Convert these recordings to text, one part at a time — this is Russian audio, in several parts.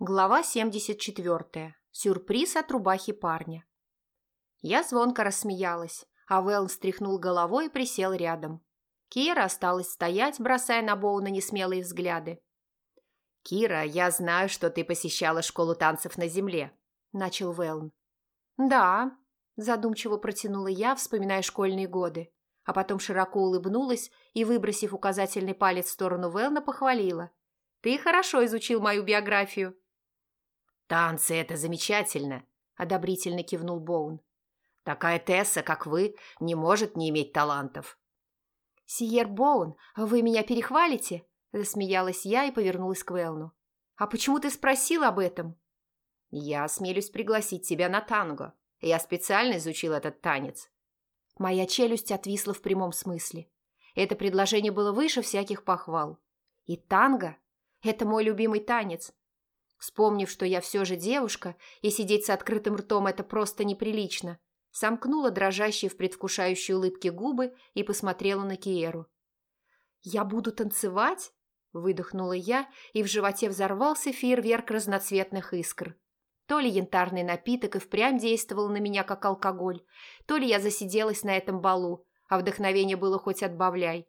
Глава 74. Сюрприз от рубахи парня. Я звонко рассмеялась, а Вэлн встряхнул головой и присел рядом. Кира осталась стоять, бросая на Боуна несмелые взгляды. «Кира, я знаю, что ты посещала школу танцев на земле», – начал Вэлн. «Да», – задумчиво протянула я, вспоминая школьные годы, а потом широко улыбнулась и, выбросив указательный палец в сторону Вэлна, похвалила. «Ты хорошо изучил мою биографию». «Танцы – это замечательно», – одобрительно кивнул Боун. «Такая Тесса, как вы, не может не иметь талантов». «Сиер Боун, вы меня перехвалите?» – засмеялась я и повернулась к Велну. «А почему ты спросил об этом?» «Я осмелюсь пригласить тебя на танго. Я специально изучил этот танец». Моя челюсть отвисла в прямом смысле. Это предложение было выше всяких похвал. И танго – это мой любимый танец, Вспомнив, что я все же девушка, и сидеть с открытым ртом – это просто неприлично, сомкнула дрожащие в предвкушающей улыбке губы и посмотрела на Киеру. «Я буду танцевать?» – выдохнула я, и в животе взорвался фейерверк разноцветных искр. То ли янтарный напиток и впрямь действовал на меня, как алкоголь, то ли я засиделась на этом балу, а вдохновение было хоть отбавляй.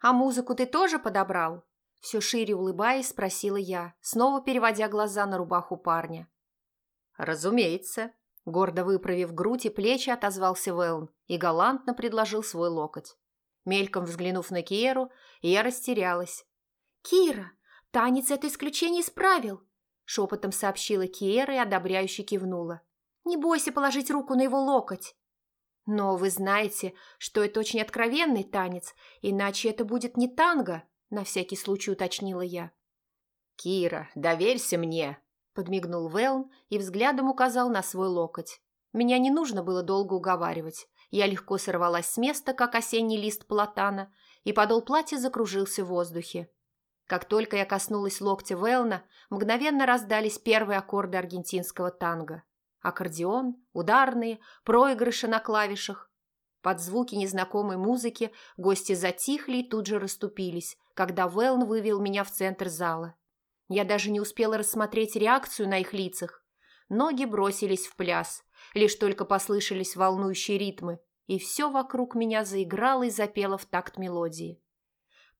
«А музыку ты тоже подобрал?» Все шире улыбаясь, спросила я, снова переводя глаза на рубаху парня. «Разумеется», – гордо выправив грудь и плечи, отозвался Вэлн и галантно предложил свой локоть. Мельком взглянув на Киеру, я растерялась. «Кира, танец это исключение исправил», – шепотом сообщила Киера и одобряюще кивнула. «Не бойся положить руку на его локоть». «Но вы знаете, что это очень откровенный танец, иначе это будет не танго», на всякий случай уточнила я. «Кира, доверься мне!» – подмигнул Вэлн и взглядом указал на свой локоть. Меня не нужно было долго уговаривать. Я легко сорвалась с места, как осенний лист платана, и подол платья закружился в воздухе. Как только я коснулась локтя Вэлна, мгновенно раздались первые аккорды аргентинского танго. Аккордеон, ударные, проигрыши на клавишах. Под звуки незнакомой музыки гости затихли и тут же расступились, когда Вэлн вывел меня в центр зала. Я даже не успела рассмотреть реакцию на их лицах. Ноги бросились в пляс, лишь только послышались волнующие ритмы, и все вокруг меня заиграло и запело в такт мелодии.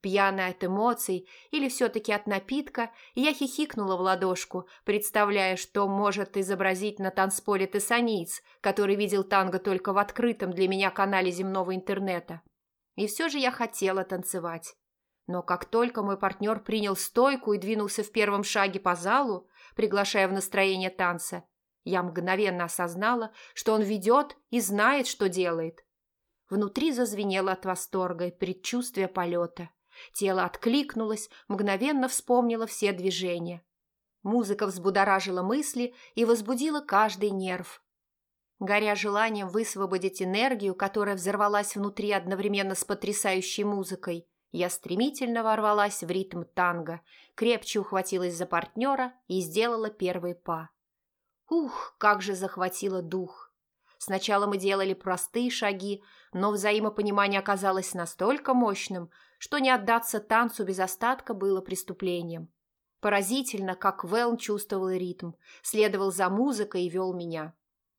Пьяная от эмоций или все-таки от напитка, я хихикнула в ладошку, представляя, что может изобразить на танцполе тессаниец, который видел танго только в открытом для меня канале земного интернета. И все же я хотела танцевать. Но как только мой партнер принял стойку и двинулся в первом шаге по залу, приглашая в настроение танца, я мгновенно осознала, что он ведет и знает, что делает. Внутри зазвенело от восторга и предчувствия полета. Тело откликнулось, мгновенно вспомнило все движения. Музыка взбудоражила мысли и возбудила каждый нерв. Горя желанием высвободить энергию, которая взорвалась внутри одновременно с потрясающей музыкой, я стремительно ворвалась в ритм танго, крепче ухватилась за партнера и сделала первый па. Ух, как же захватило дух! Сначала мы делали простые шаги, но взаимопонимание оказалось настолько мощным, что не отдаться танцу без остатка было преступлением. Поразительно, как Велн чувствовал ритм, следовал за музыкой и вел меня.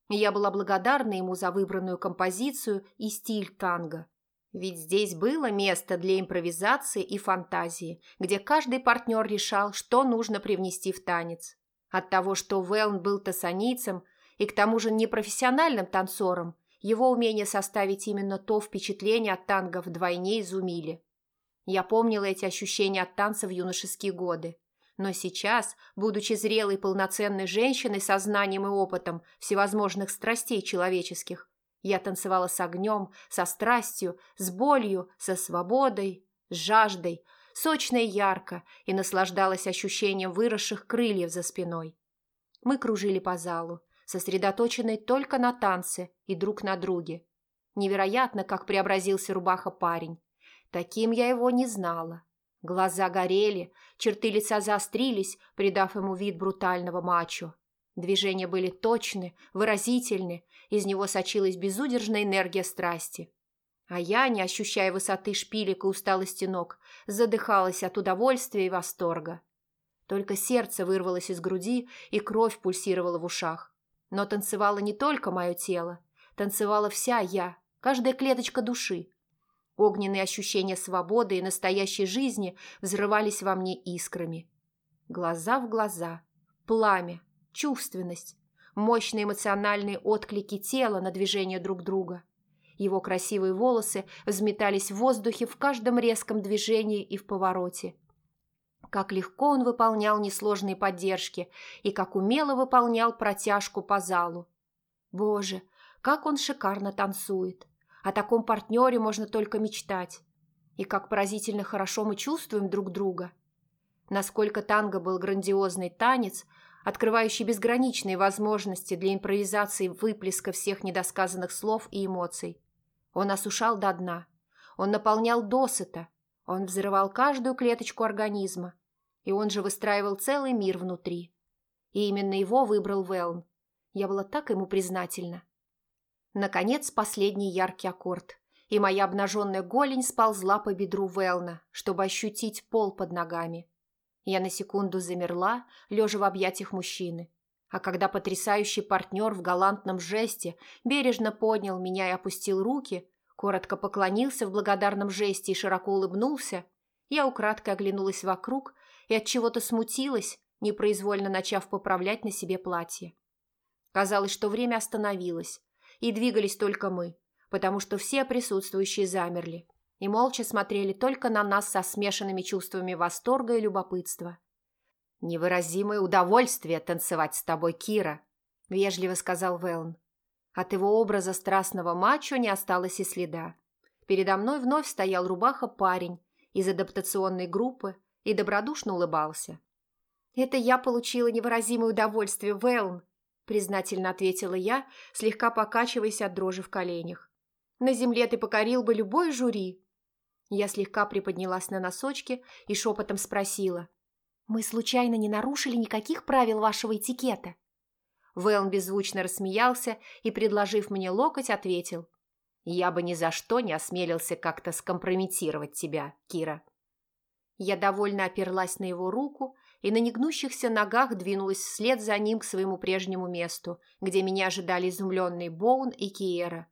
Я была благодарна ему за выбранную композицию и стиль танго. Ведь здесь было место для импровизации и фантазии, где каждый партнер решал, что нужно привнести в танец. От того, что Велн был тессанийцем и к тому же непрофессиональным танцором, его умение составить именно то впечатление от танго вдвойне изумили. Я помнила эти ощущения от танца в юношеские годы. Но сейчас, будучи зрелой полноценной женщиной со знанием и опытом всевозможных страстей человеческих, я танцевала с огнем, со страстью, с болью, со свободой, с жаждой, сочно и ярко, и наслаждалась ощущением выросших крыльев за спиной. Мы кружили по залу, сосредоточенные только на танце и друг на друге. Невероятно, как преобразился рубаха парень. Таким я его не знала. Глаза горели, черты лица заострились, придав ему вид брутального мачо. Движения были точны, выразительны, из него сочилась безудержная энергия страсти. А я, не ощущая высоты шпилек и усталости ног, задыхалась от удовольствия и восторга. Только сердце вырвалось из груди, и кровь пульсировала в ушах. Но танцевало не только мое тело, танцевала вся я, каждая клеточка души. Огненные ощущения свободы и настоящей жизни взрывались во мне искрами. Глаза в глаза, пламя, чувственность, мощные эмоциональные отклики тела на движение друг друга. Его красивые волосы взметались в воздухе в каждом резком движении и в повороте. Как легко он выполнял несложные поддержки и как умело выполнял протяжку по залу. Боже, как он шикарно танцует! О таком партнере можно только мечтать. И как поразительно хорошо мы чувствуем друг друга. Насколько танго был грандиозный танец, открывающий безграничные возможности для импровизации выплеска всех недосказанных слов и эмоций. Он осушал до дна. Он наполнял досыта. Он взрывал каждую клеточку организма. И он же выстраивал целый мир внутри. И именно его выбрал Велн. Я была так ему признательна. Наконец, последний яркий аккорд. И моя обнаженная голень сползла по бедру Велна, чтобы ощутить пол под ногами. Я на секунду замерла, лежа в объятиях мужчины. А когда потрясающий партнер в галантном жесте бережно поднял меня и опустил руки, коротко поклонился в благодарном жесте и широко улыбнулся, я украдкой оглянулась вокруг и от чего-то смутилась, непроизвольно начав поправлять на себе платье. Казалось, что время остановилось, и двигались только мы, потому что все присутствующие замерли, и молча смотрели только на нас со смешанными чувствами восторга и любопытства. «Невыразимое удовольствие танцевать с тобой, Кира», – вежливо сказал Велн. От его образа страстного мачо не осталось и следа. Передо мной вновь стоял рубаха-парень из адаптационной группы и добродушно улыбался. «Это я получила невыразимое удовольствие, Велн», – признательно ответила я, слегка покачиваясь от дрожи в коленях. «На земле ты покорил бы любой жюри». Я слегка приподнялась на носочки и шепотом спросила. «Мы случайно не нарушили никаких правил вашего этикета?» Вэлн беззвучно рассмеялся и, предложив мне локоть, ответил. «Я бы ни за что не осмелился как-то скомпрометировать тебя, Кира». Я довольно оперлась на его руку и на негнущихся ногах двинулась вслед за ним к своему прежнему месту, где меня ожидали изумленные Боун и Киера.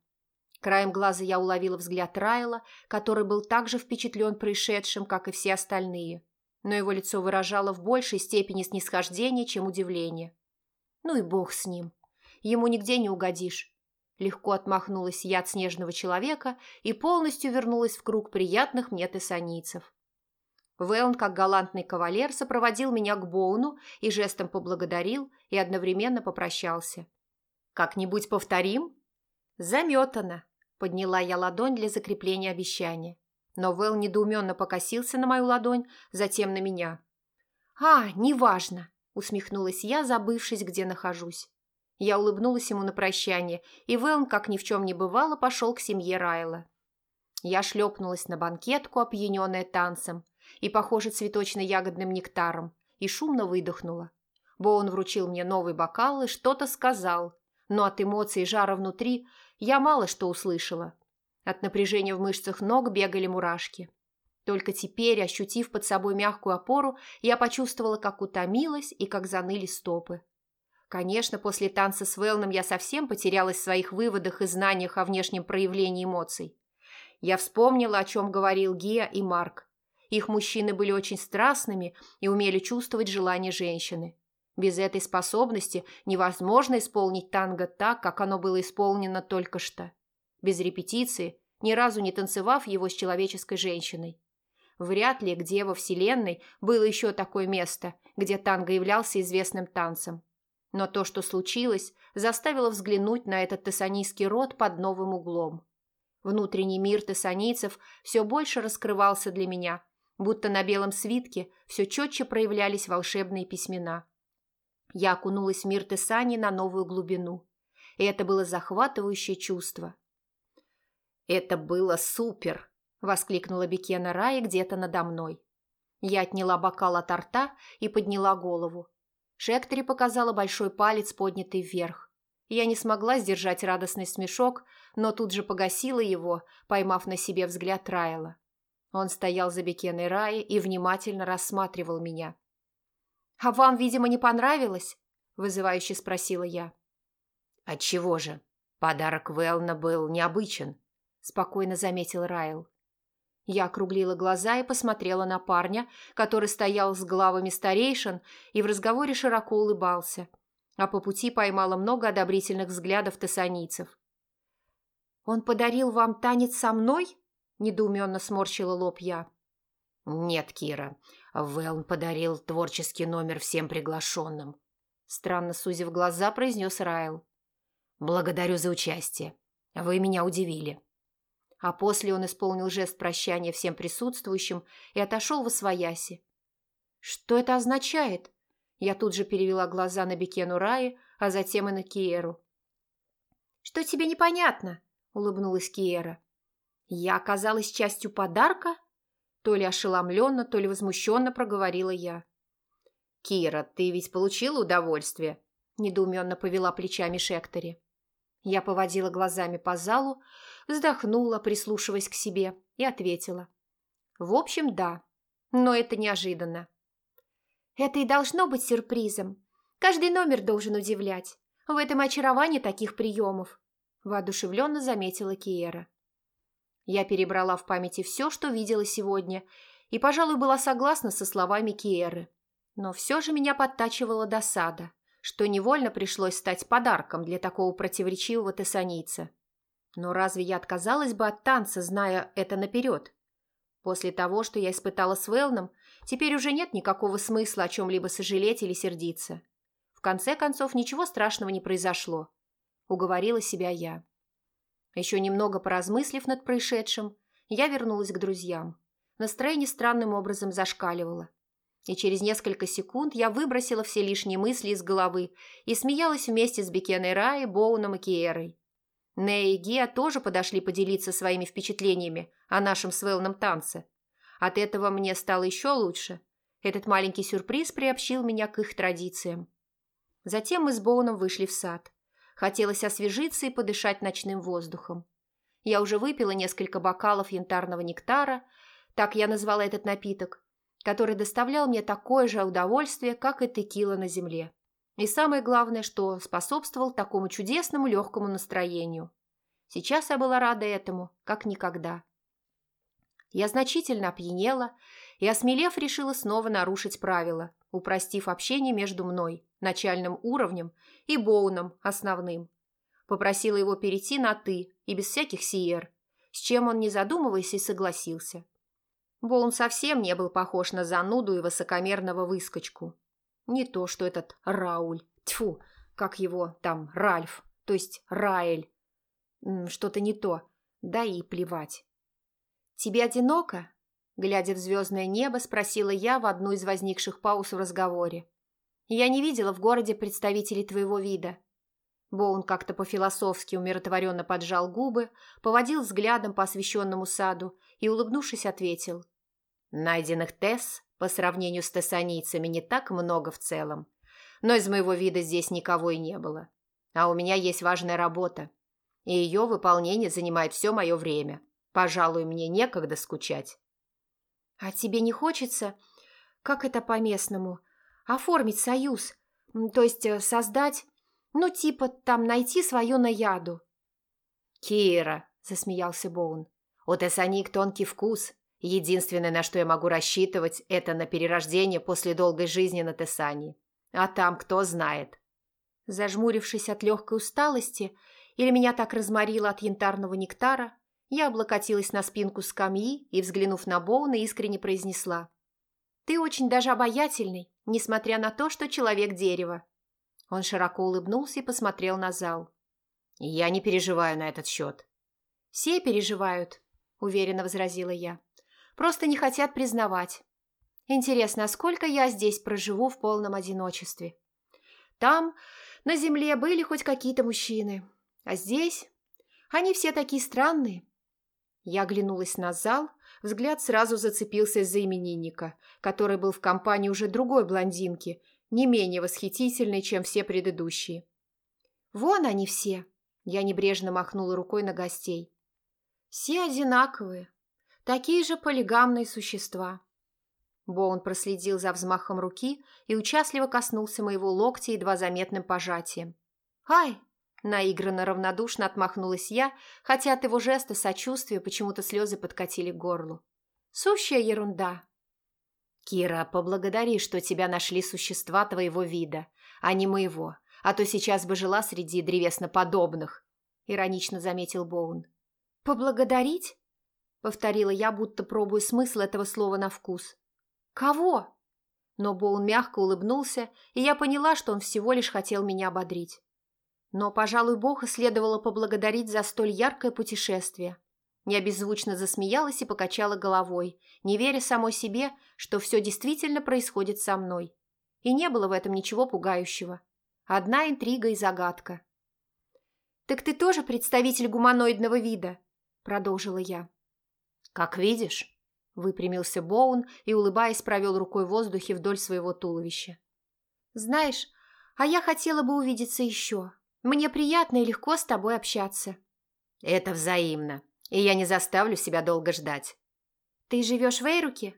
Краем глаза я уловила взгляд Райла, который был так же впечатлен происшедшим, как и все остальные. Но его лицо выражало в большей степени снисхождение, чем удивление. Ну и бог с ним. Ему нигде не угодишь. Легко отмахнулась я от снежного человека и полностью вернулась в круг приятных мне тессанийцев. Вэлн, как галантный кавалер, сопроводил меня к Боуну и жестом поблагодарил и одновременно попрощался. «Как-нибудь повторим?» «Заметано», Подняла я ладонь для закрепления обещания. Но Вэл недоуменно покосился на мою ладонь, затем на меня. «А, неважно», – усмехнулась я, забывшись, где нахожусь. Я улыбнулась ему на прощание, и Вэлн, как ни в чем не бывало, пошел к семье Райла. Я шлепнулась на банкетку, опьяненная танцем, и, похоже, цветочно-ягодным нектаром, и шумно выдохнула. Боун вручил мне новый бокал и что-то сказал, но от эмоций жара внутри я мало что услышала. От напряжения в мышцах ног бегали мурашки. Только теперь, ощутив под собой мягкую опору, я почувствовала, как утомилась и как заныли стопы. Конечно, после танца с Велном я совсем потерялась в своих выводах и знаниях о внешнем проявлении эмоций. Я вспомнила, о чем говорил Гия и Марк. Их мужчины были очень страстными и умели чувствовать желание женщины. Без этой способности невозможно исполнить танго так, как оно было исполнено только что. Без репетиции, ни разу не танцевав его с человеческой женщиной. Вряд ли где во Вселенной было еще такое место, где танго являлся известным танцем. Но то, что случилось, заставило взглянуть на этот тессанийский род под новым углом. Внутренний мир тессанийцев все больше раскрывался для меня, будто на белом свитке все четче проявлялись волшебные письмена – я окунулась в мир Тесани на новую глубину. И это было захватывающее чувство. «Это было супер!» – воскликнула Бекена Рай где-то надо мной. Я отняла бокал от рта и подняла голову. Шектори показала большой палец, поднятый вверх. Я не смогла сдержать радостный смешок, но тут же погасила его, поймав на себе взгляд Райла. Он стоял за Бекеной Раи и внимательно рассматривал меня. «А вам, видимо, не понравилось?» – вызывающе спросила я. «Отчего же? Подарок Велна был необычен», – спокойно заметил Райл. Я округлила глаза и посмотрела на парня, который стоял с главами старейшин и в разговоре широко улыбался, а по пути поймала много одобрительных взглядов тессанийцев. «Он подарил вам танец со мной?» – недоуменно сморщила лоб я. «Нет, Кира, Велн подарил творческий номер всем приглашенным», – странно сузив глаза, произнес Райл. «Благодарю за участие. Вы меня удивили». А после он исполнил жест прощания всем присутствующим и отошел в освояси. «Что это означает?» Я тут же перевела глаза на Бекену Раи, а затем и на Киеру. «Что тебе непонятно?» – улыбнулась Киера. «Я оказалась частью подарка?» То ли ошеломленно, то ли возмущенно проговорила я. «Кира, ты ведь получила удовольствие?» – недоуменно повела плечами Шектори. Я поводила глазами по залу, вздохнула, прислушиваясь к себе, и ответила. В общем, да, но это неожиданно. Это и должно быть сюрпризом. Каждый номер должен удивлять. В этом очаровании таких приемов, воодушевленно заметила Киера. Я перебрала в памяти все, что видела сегодня, и, пожалуй, была согласна со словами Киеры. Но все же меня подтачивала досада, что невольно пришлось стать подарком для такого противоречивого тессанийца. Но разве я отказалась бы от танца, зная это наперед? После того, что я испытала с Велном, теперь уже нет никакого смысла о чем-либо сожалеть или сердиться. В конце концов, ничего страшного не произошло. Уговорила себя я. Еще немного поразмыслив над происшедшим, я вернулась к друзьям. Настроение странным образом зашкаливало. И через несколько секунд я выбросила все лишние мысли из головы и смеялась вместе с Бекеной Раей, Боуном и Киерой. Нея и Геа тоже подошли поделиться своими впечатлениями о нашем свелном танце. От этого мне стало еще лучше. Этот маленький сюрприз приобщил меня к их традициям. Затем мы с Боуном вышли в сад. Хотелось освежиться и подышать ночным воздухом. Я уже выпила несколько бокалов янтарного нектара, так я назвала этот напиток, который доставлял мне такое же удовольствие, как и текила на земле. И самое главное, что способствовал такому чудесному легкому настроению. Сейчас я была рада этому, как никогда. Я значительно опьянела и, осмелев, решила снова нарушить правила, упростив общение между мной, начальным уровнем, и Боуном, основным. Попросила его перейти на «ты» и без всяких сиер, с чем он, не задумываясь, и согласился. Боун совсем не был похож на зануду и высокомерного выскочку. Не то, что этот Рауль. Тьфу, как его там, Ральф, то есть Раэль. Что-то не то. Да и плевать. «Тебе одиноко?» Глядя в звездное небо, спросила я в одну из возникших пауз в разговоре. «Я не видела в городе представителей твоего вида». Боун как-то по-философски умиротворенно поджал губы, поводил взглядом по освещенному саду и, улыбнувшись, ответил. «Найденных Тесс по сравнению с тессанийцами не так много в целом. Но из моего вида здесь никого и не было. А у меня есть важная работа. И ее выполнение занимает все мое время. Пожалуй, мне некогда скучать. А тебе не хочется, как это по-местному, оформить союз? То есть э, создать, ну, типа там найти свою наяду? Кира, засмеялся Боун, у Тессаник тонкий вкус, Единственное, на что я могу рассчитывать, это на перерождение после долгой жизни на Тесании. А там кто знает. Зажмурившись от легкой усталости, или меня так разморило от янтарного нектара, я облокотилась на спинку скамьи и, взглянув на Боуна, искренне произнесла. «Ты очень даже обаятельный, несмотря на то, что человек дерева». Он широко улыбнулся и посмотрел на зал. «Я не переживаю на этот счет». «Все переживают», – уверенно возразила я. Просто не хотят признавать. Интересно, сколько я здесь проживу в полном одиночестве? Там, на земле, были хоть какие-то мужчины. А здесь? Они все такие странные. Я оглянулась на зал, взгляд сразу зацепился за именинника, который был в компании уже другой блондинки, не менее восхитительной, чем все предыдущие. «Вон они все!» – я небрежно махнула рукой на гостей. «Все одинаковые, такие же полигамные существа. Боун проследил за взмахом руки и участливо коснулся моего локтя едва заметным пожатием. «Ай!» – наигранно равнодушно отмахнулась я, хотя от его жеста сочувствия почему-то слезы подкатили к горлу. «Сущая ерунда!» «Кира, поблагодари, что тебя нашли существа твоего вида, а не моего, а то сейчас бы жила среди древесноподобных», – иронично заметил Боун. «Поблагодарить?» – повторила я, будто пробуя смысл этого слова на вкус. «Кого?» Но Боун мягко улыбнулся, и я поняла, что он всего лишь хотел меня ободрить. Но, пожалуй, Бога следовало поблагодарить за столь яркое путешествие. Я беззвучно засмеялась и покачала головой, не веря самой себе, что все действительно происходит со мной. И не было в этом ничего пугающего. Одна интрига и загадка. «Так ты тоже представитель гуманоидного вида?» – продолжила я. «Как видишь». Выпрямился Боун и, улыбаясь, провел рукой в воздухе вдоль своего туловища. «Знаешь, а я хотела бы увидеться еще. Мне приятно и легко с тобой общаться». «Это взаимно, и я не заставлю себя долго ждать». «Ты живешь в Эйруке?»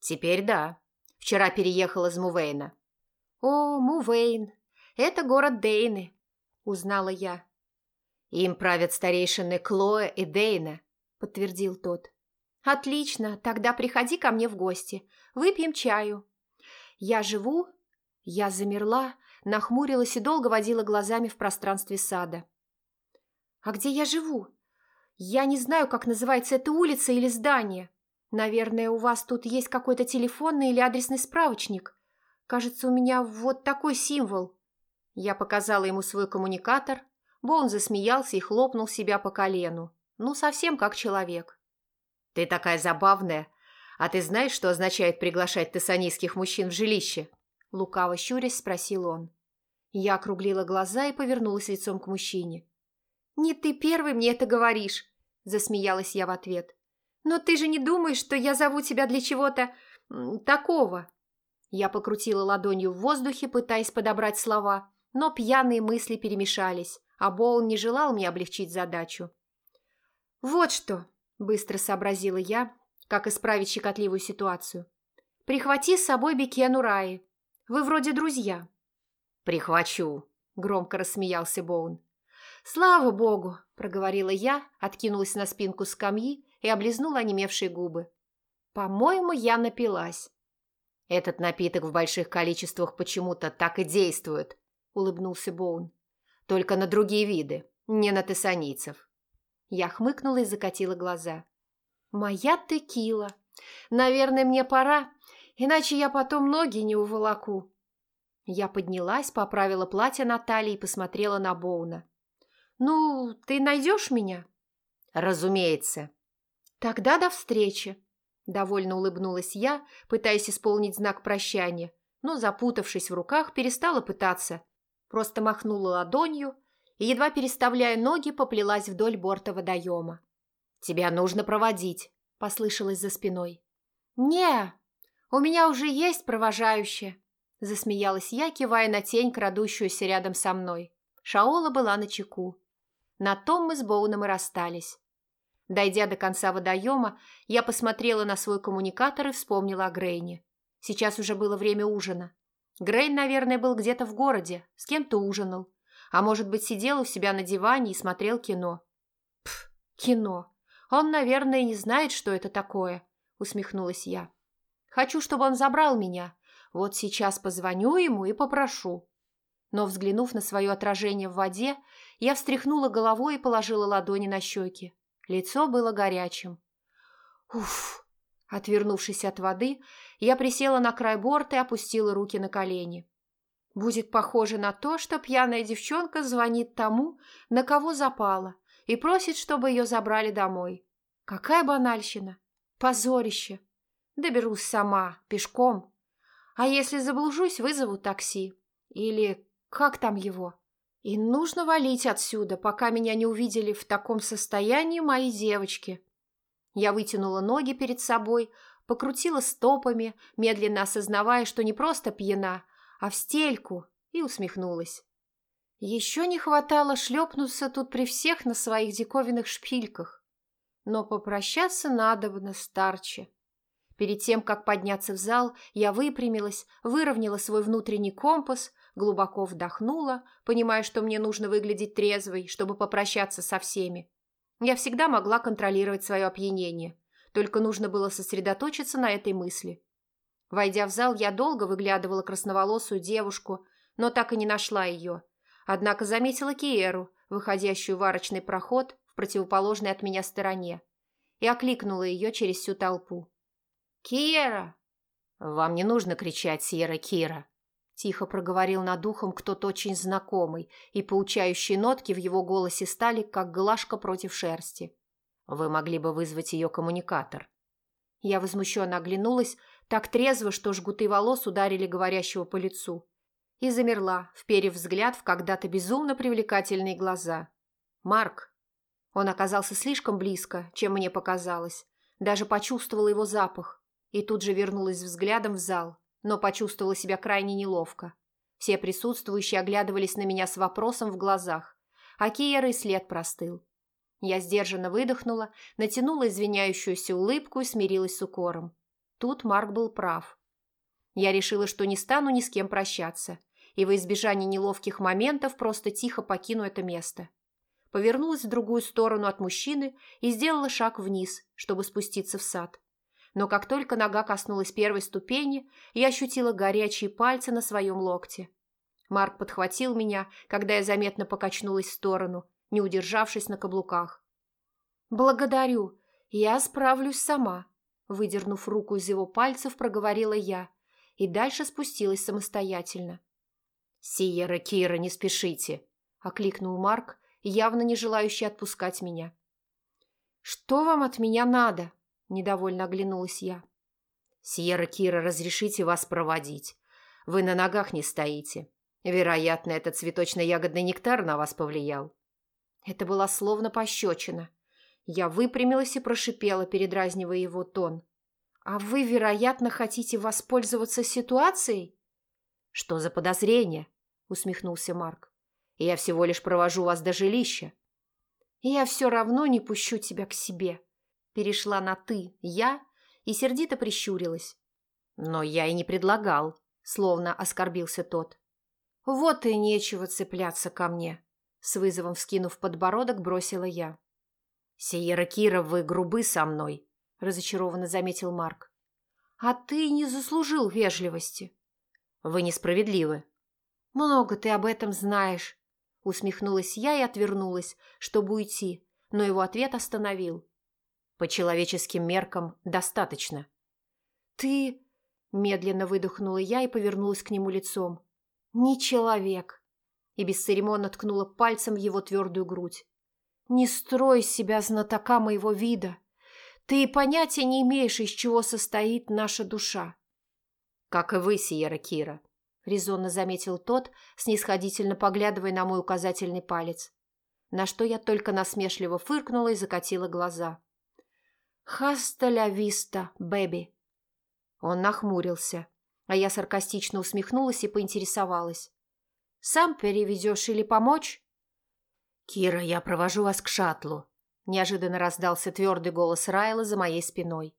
«Теперь да. Вчера переехал из Мувейна». «О, Мувейн. Это город Дейны», — узнала я. «Им правят старейшины Клоя и Дейна», — подтвердил тот. «Отлично, тогда приходи ко мне в гости. Выпьем чаю». «Я живу?» Я замерла, нахмурилась и долго водила глазами в пространстве сада. «А где я живу? Я не знаю, как называется эта улица или здание. Наверное, у вас тут есть какой-то телефонный или адресный справочник. Кажется, у меня вот такой символ». Я показала ему свой коммуникатор. Боун засмеялся и хлопнул себя по колену. Ну, совсем как человек. «Ты такая забавная. А ты знаешь, что означает приглашать тессанийских мужчин в жилище?» Лукаво щурясь спросил он. Я округлила глаза и повернулась лицом к мужчине. «Не ты первый мне это говоришь», – засмеялась я в ответ. «Но ты же не думаешь, что я зову тебя для чего-то... такого?» Я покрутила ладонью в воздухе, пытаясь подобрать слова, но пьяные мысли перемешались, а Боун не желал мне облегчить задачу. «Вот что», Быстро сообразила я, как исправить щекотливую ситуацию. «Прихвати с собой Бекену Раи. Вы вроде друзья». «Прихвачу», – громко рассмеялся Боун. «Слава богу!» – проговорила я, откинулась на спинку скамьи и облизнула онемевшие губы. «По-моему, я напилась». «Этот напиток в больших количествах почему-то так и действует», – улыбнулся Боун. «Только на другие виды, не на тессанийцев». Я хмыкнула и закатила глаза. «Моя текила. Наверное, мне пора, иначе я потом ноги не уволоку». Я поднялась, поправила платье Натальи и посмотрела на Боуна. «Ну, ты найдешь меня?» «Разумеется». «Тогда до встречи», – довольно улыбнулась я, пытаясь исполнить знак прощания, но, запутавшись в руках, перестала пытаться. Просто махнула ладонью – и, едва переставляя ноги, поплелась вдоль борта водоема. «Тебя нужно проводить», – послышалось за спиной. «Не, у меня уже есть провожающая», – засмеялась я, кивая на тень, крадущуюся рядом со мной. Шаола была на чеку. На том мы с Боуном и расстались. Дойдя до конца водоема, я посмотрела на свой коммуникатор и вспомнила о Грейне. Сейчас уже было время ужина. Грейн, наверное, был где-то в городе, с кем-то ужинал. А может быть, сидел у себя на диване и смотрел кино. Пф, кино. Он, наверное, не знает, что это такое, усмехнулась я. Хочу, чтобы он забрал меня. Вот сейчас позвоню ему и попрошу. Но, взглянув на свое отражение в воде, я встряхнула головой и положила ладони на щеки. Лицо было горячим. Уф! Отвернувшись от воды, я присела на край борта и опустила руки на колени. Будет похоже на то, что пьяная девчонка звонит тому, на кого запала, и просит, чтобы ее забрали домой. Какая банальщина! Позорище! Доберусь сама, пешком. А если заблужусь, вызову такси. Или как там его? И нужно валить отсюда, пока меня не увидели в таком состоянии мои девочки. Я вытянула ноги перед собой, покрутила стопами, медленно осознавая, что не просто пьяна, а в стельку, и усмехнулась. Еще не хватало шлепнуться тут при всех на своих диковинных шпильках. Но попрощаться надо бы на старче. Перед тем, как подняться в зал, я выпрямилась, выровняла свой внутренний компас, глубоко вдохнула, понимая, что мне нужно выглядеть трезвой, чтобы попрощаться со всеми. Я всегда могла контролировать свое опьянение, только нужно было сосредоточиться на этой мысли. Войдя в зал, я долго выглядывала красноволосую девушку, но так и не нашла ее. Однако заметила Киеру, выходящую в арочный проход в противоположной от меня стороне, и окликнула ее через всю толпу. «Кира!» «Вам не нужно кричать, Сьерра Кира!» Тихо проговорил над ухом кто-то очень знакомый, и поучающие нотки в его голосе стали, как глажка против шерсти. «Вы могли бы вызвать ее коммуникатор». Я возмущенно оглянулась, так трезво, что жгуты волос ударили говорящего по лицу. И замерла, вперев взгляд в когда-то безумно привлекательные глаза. «Марк!» Он оказался слишком близко, чем мне показалось. Даже почувствовала его запах и тут же вернулась взглядом в зал, но почувствовала себя крайне неловко. Все присутствующие оглядывались на меня с вопросом в глазах, а Киера и след простыл. Я сдержанно выдохнула, натянула извиняющуюся улыбку и смирилась с укором. Тут Марк был прав. Я решила, что не стану ни с кем прощаться, и во избежание неловких моментов просто тихо покину это место. Повернулась в другую сторону от мужчины и сделала шаг вниз, чтобы спуститься в сад но как только нога коснулась первой ступени, я ощутила горячие пальцы на своем локте. Марк подхватил меня, когда я заметно покачнулась в сторону, не удержавшись на каблуках. «Благодарю, я справлюсь сама», – выдернув руку из его пальцев, проговорила я и дальше спустилась самостоятельно. «Сиера, Кира, не спешите», – окликнул Марк, явно не желающий отпускать меня. «Что вам от меня надо?» Недовольно оглянулась я. «Сьерра Кира, разрешите вас проводить. Вы на ногах не стоите. Вероятно, этот цветочно-ягодный нектар на вас повлиял». Это была словно пощечина. Я выпрямилась и прошипела, передразнивая его тон. «А вы, вероятно, хотите воспользоваться ситуацией?» «Что за подозрение?» – усмехнулся Марк. «Я всего лишь провожу вас до жилища». «Я все равно не пущу тебя к себе», Перешла на «ты» я и сердито прищурилась. «Но я и не предлагал», словно оскорбился тот. «Вот и нечего цепляться ко мне», с вызовом вскинув подбородок, бросила я. «Сиера Кира, вы грубы со мной», разочарованно заметил Марк. «А ты не заслужил вежливости». «Вы несправедливы». «Много ты об этом знаешь», усмехнулась я и отвернулась, чтобы уйти, но его ответ остановил. По человеческим меркам достаточно. «Ты...» – медленно выдохнула я и повернулась к нему лицом. «Не человек!» И бесцеремонно ткнула пальцем в его твердую грудь. «Не строй себя знатока моего вида. Ты и понятия не имеешь, из чего состоит наша душа». «Как и вы, Сиера Кира», – резонно заметил тот, снисходительно поглядывая на мой указательный палец. На что я только насмешливо фыркнула и закатила глаза. «Хаста ля виста, бэби!» Он нахмурился, а я саркастично усмехнулась и поинтересовалась. «Сам переведешь или помочь?» «Кира, я провожу вас к шаттлу», – неожиданно раздался твердый голос Райла за моей спиной.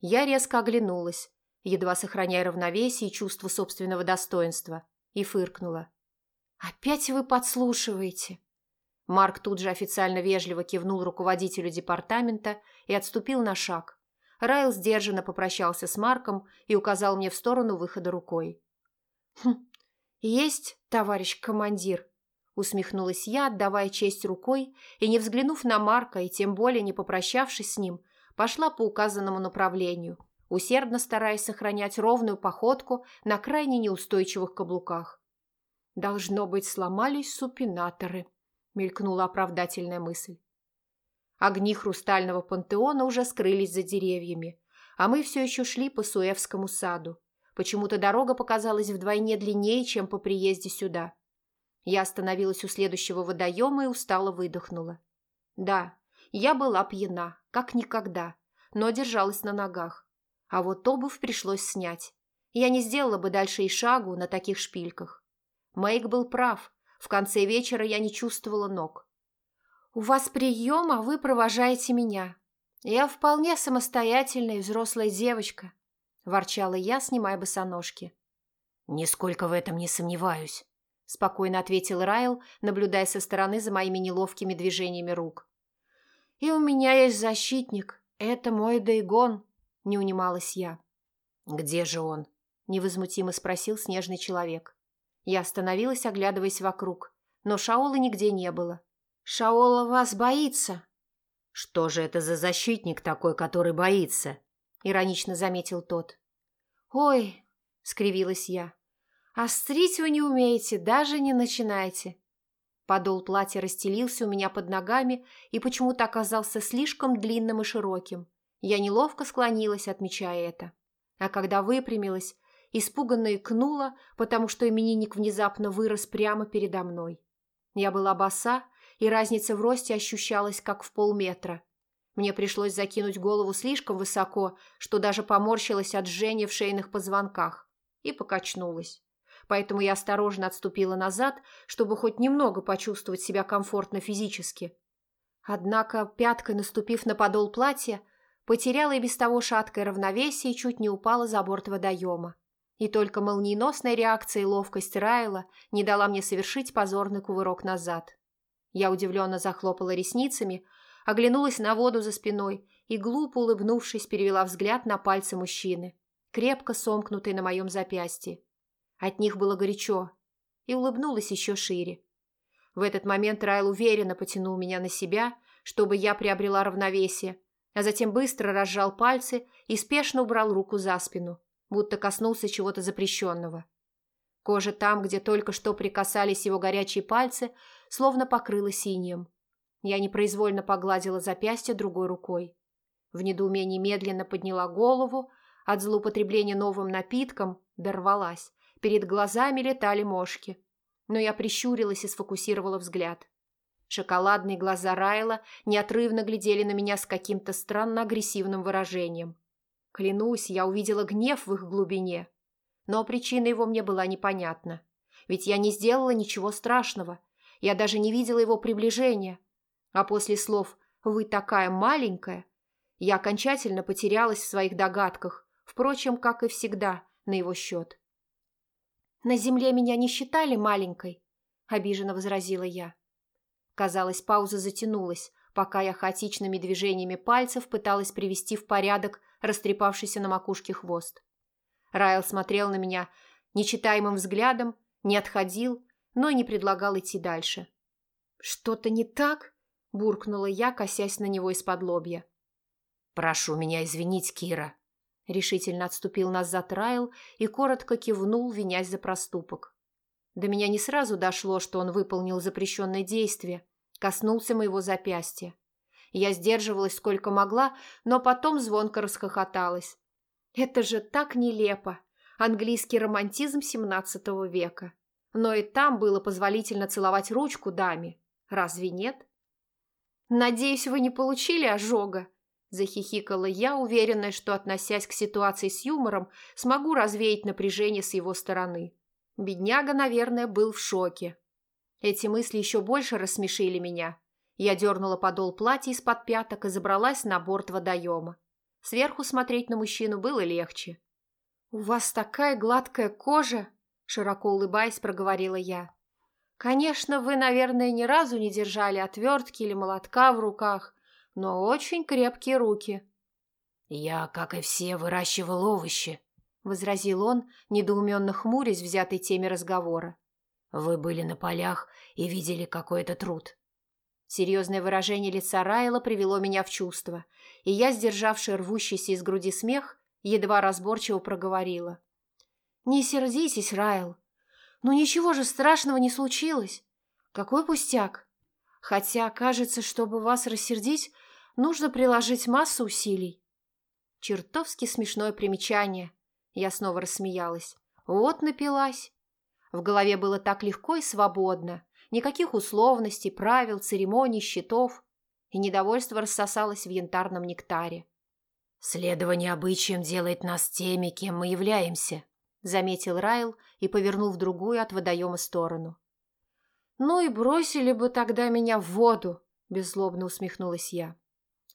Я резко оглянулась, едва сохраняя равновесие и чувство собственного достоинства, и фыркнула. «Опять вы подслушиваете?» Марк тут же официально вежливо кивнул руководителю департамента и отступил на шаг. Райл сдержанно попрощался с Марком и указал мне в сторону выхода рукой. «Хм, есть, товарищ командир», – усмехнулась я, отдавая честь рукой, и, не взглянув на Марка и тем более не попрощавшись с ним, пошла по указанному направлению, усердно стараясь сохранять ровную походку на крайне неустойчивых каблуках. «Должно быть, сломались супинаторы», – мелькнула оправдательная мысль. Огни хрустального пантеона уже скрылись за деревьями, а мы все еще шли по Суэвскому саду. Почему-то дорога показалась вдвойне длиннее, чем по приезде сюда. Я остановилась у следующего водоема и устало выдохнула. Да, я была пьяна, как никогда, но держалась на ногах. А вот обувь пришлось снять. Я не сделала бы дальше и шагу на таких шпильках. Мэйк был прав, в конце вечера я не чувствовала ног. «У вас прием, а вы провожаете меня», «Я вполне самостоятельная и взрослая девочка», – ворчала я, снимая босоножки. «Нисколько в этом не сомневаюсь», – спокойно ответил Райл, наблюдая со стороны за моими неловкими движениями рук. «И у меня есть защитник. Это мой Дейгон», – не унималась я. «Где же он?» – невозмутимо спросил снежный человек. Я остановилась, оглядываясь вокруг, но Шаола нигде не было. «Шаола вас боится», «Что же это за защитник такой, который боится?» – иронично заметил тот. «Ой!» – скривилась я. «Острить вы не умеете, даже не начинайте». Подол платья расстелился у меня под ногами и почему-то оказался слишком длинным и широким. Я неловко склонилась, отмечая это. А когда выпрямилась, испуганно икнула, потому что именинник внезапно вырос прямо передо мной. Я была боса и разница в росте ощущалась как в полметра. Мне пришлось закинуть голову слишком высоко, что даже поморщилась от жжения в шейных позвонках, и покачнулась. Поэтому я осторожно отступила назад, чтобы хоть немного почувствовать себя комфортно физически. Однако, пяткой наступив на подол платья, потеряла и без того шаткое равновесие и чуть не упала за борт водоема. И только молниеносная реакция и ловкость Райла не дала мне совершить позорный кувырок назад. Я удивленно захлопала ресницами, оглянулась на воду за спиной и, глупо улыбнувшись, перевела взгляд на пальцы мужчины, крепко сомкнутые на моем запястье. От них было горячо, и улыбнулась еще шире. В этот момент Райл уверенно потянул меня на себя, чтобы я приобрела равновесие, а затем быстро разжал пальцы и спешно убрал руку за спину, будто коснулся чего-то запрещенного. Кожа там, где только что прикасались его горячие пальцы, словно покрыла синим. Я непроизвольно погладила запястье другой рукой. В недоумении медленно подняла голову, от злоупотребления новым напитком дорвалась. Перед глазами летали мошки. Но я прищурилась и сфокусировала взгляд. Шоколадные глаза Райла неотрывно глядели на меня с каким-то странно агрессивным выражением. Клянусь, я увидела гнев в их глубине – но причина его мне была непонятна. Ведь я не сделала ничего страшного. Я даже не видела его приближения. А после слов «Вы такая маленькая» я окончательно потерялась в своих догадках, впрочем, как и всегда, на его счет. «На земле меня не считали маленькой», – обиженно возразила я. Казалось, пауза затянулась, пока я хаотичными движениями пальцев пыталась привести в порядок растрепавшийся на макушке хвост. Райл смотрел на меня нечитаемым взглядом, не отходил, но и не предлагал идти дальше. «Что-то не так?» – буркнула я, косясь на него из-под лобья. «Прошу меня извинить, Кира», – решительно отступил назад Райл и коротко кивнул, винясь за проступок. До меня не сразу дошло, что он выполнил запрещенное действие, коснулся моего запястья. Я сдерживалась сколько могла, но потом звонко расхохоталась. Это же так нелепо. Английский романтизм XVII века. Но и там было позволительно целовать ручку даме. Разве нет? «Надеюсь, вы не получили ожога?» Захихикала я, уверенная, что, относясь к ситуации с юмором, смогу развеять напряжение с его стороны. Бедняга, наверное, был в шоке. Эти мысли еще больше рассмешили меня. Я дернула подол платья из-под пяток и забралась на борт водоема. Сверху смотреть на мужчину было легче. «У вас такая гладкая кожа!» – широко улыбаясь, проговорила я. «Конечно, вы, наверное, ни разу не держали отвертки или молотка в руках, но очень крепкие руки». «Я, как и все, выращивал овощи», – возразил он, недоуменно хмурясь взятой теме разговора. «Вы были на полях и видели какой-то труд. Серьезное выражение лица Райла привело меня в чувство, и я, сдержавшая рвущийся из груди смех, едва разборчиво проговорила. «Не сердитесь, Райл. Ну ничего же страшного не случилось. Какой пустяк. Хотя, кажется, чтобы вас рассердить, нужно приложить массу усилий». Чертовски смешное примечание. Я снова рассмеялась. Вот напилась. В голове было так легко и свободно, Никаких условностей, правил, церемоний, счетов. И недовольство рассосалось в янтарном нектаре. «Следование обычаям делает нас теми, кем мы являемся», заметил Райл и повернул в другую от водоема сторону. «Ну и бросили бы тогда меня в воду», беззлобно усмехнулась я.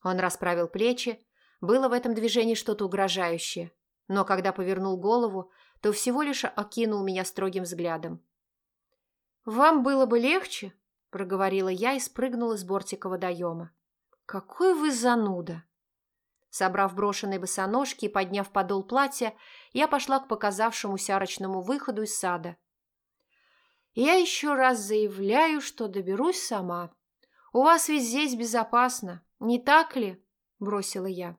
Он расправил плечи. Было в этом движении что-то угрожающее. Но когда повернул голову, то всего лишь окинул меня строгим взглядом. «Вам было бы легче?» – проговорила я и спрыгнула с бортика водоема. «Какой вы зануда!» Собрав брошенные босоножки и подняв подол платья, я пошла к показавшемуся арочному выходу из сада. «Я еще раз заявляю, что доберусь сама. У вас ведь здесь безопасно, не так ли?» – бросила я.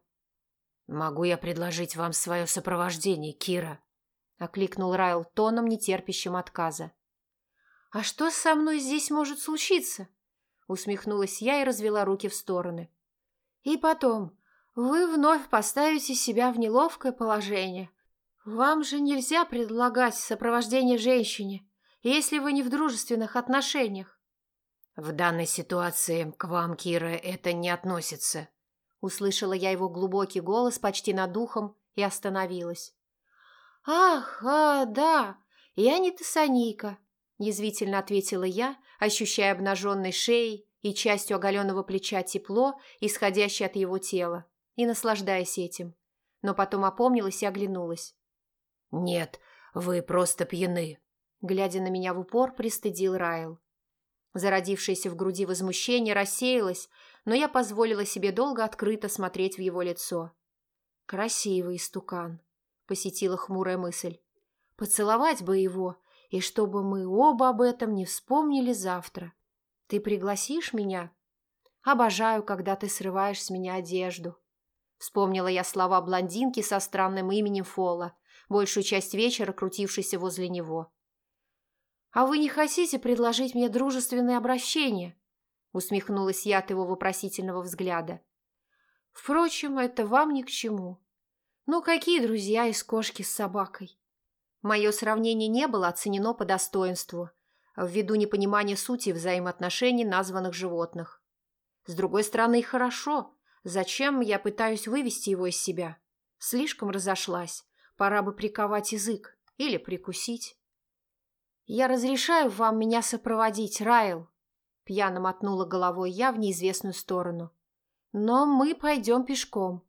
«Могу я предложить вам свое сопровождение, Кира?» – окликнул Райл тоном, нетерпящим отказа. «А что со мной здесь может случиться?» – усмехнулась я и развела руки в стороны. «И потом, вы вновь поставите себя в неловкое положение. Вам же нельзя предлагать сопровождение женщине, если вы не в дружественных отношениях. В данной ситуации к вам, Кира, это не относится. Услышала я его глубокий голос почти над духом и остановилась. «Ах, а, да, я не Тессаника», – язвительно ответила я, ощущая обнаженной шеей и частью оголенного плеча тепло, исходящее от его тела и наслаждаясь этим. Но потом опомнилась и оглянулась. «Нет, вы просто пьяны», — глядя на меня в упор, пристыдил Райл. Зародившееся в груди возмущение рассеялось, но я позволила себе долго открыто смотреть в его лицо. «Красивый истукан», — посетила хмурая мысль. «Поцеловать бы его, и чтобы мы оба об этом не вспомнили завтра. Ты пригласишь меня? Обожаю, когда ты срываешь с меня одежду». Вспомнила я слова блондинки со странным именем Фола, большую часть вечера крутившейся возле него. «А вы не хотите предложить мне дружественное обращение?» усмехнулась я от его вопросительного взгляда. «Впрочем, это вам ни к чему. Ну, какие друзья из кошки с собакой?» Мое сравнение не было оценено по достоинству, ввиду непонимания сути взаимоотношений названных животных. С другой стороны, хорошо – Зачем я пытаюсь вывести его из себя? Слишком разошлась. Пора бы приковать язык или прикусить. «Я разрешаю вам меня сопроводить, Райл», — пьяно мотнула головой я в неизвестную сторону. «Но мы пойдем пешком».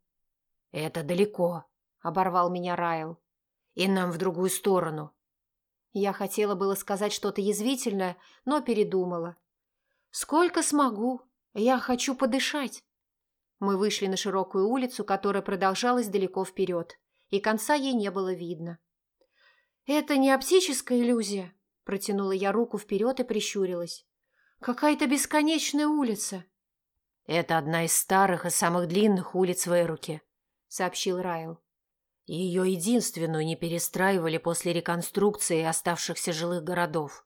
«Это далеко», — оборвал меня Райл. «И нам в другую сторону». Я хотела было сказать что-то язвительное, но передумала. «Сколько смогу. Я хочу подышать». Мы вышли на широкую улицу, которая продолжалась далеко вперед, и конца ей не было видно. «Это не оптическая иллюзия», – протянула я руку вперед и прищурилась. «Какая-то бесконечная улица». «Это одна из старых и самых длинных улиц в Эруке», – сообщил Райл. Ее единственную не перестраивали после реконструкции оставшихся жилых городов.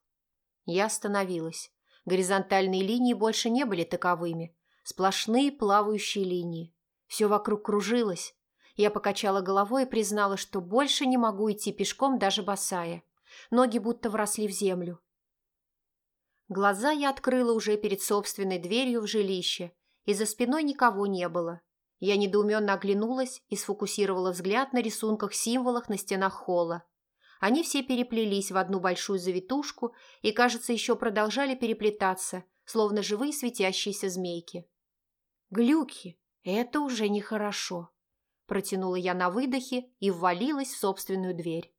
Я остановилась. Горизонтальные линии больше не были таковыми, Сплошные плавающие линии. Все вокруг кружилось. Я покачала головой и признала, что больше не могу идти пешком даже босая. Ноги будто вросли в землю. Глаза я открыла уже перед собственной дверью в жилище, и за спиной никого не было. Я недоуменно оглянулась и сфокусировала взгляд на рисунках-символах на стенах холла. Они все переплелись в одну большую завитушку и, кажется, еще продолжали переплетаться, словно живые светящиеся змейки. Глюки – это уже нехорошо. Протянула я на выдохе и ввалилась в собственную дверь.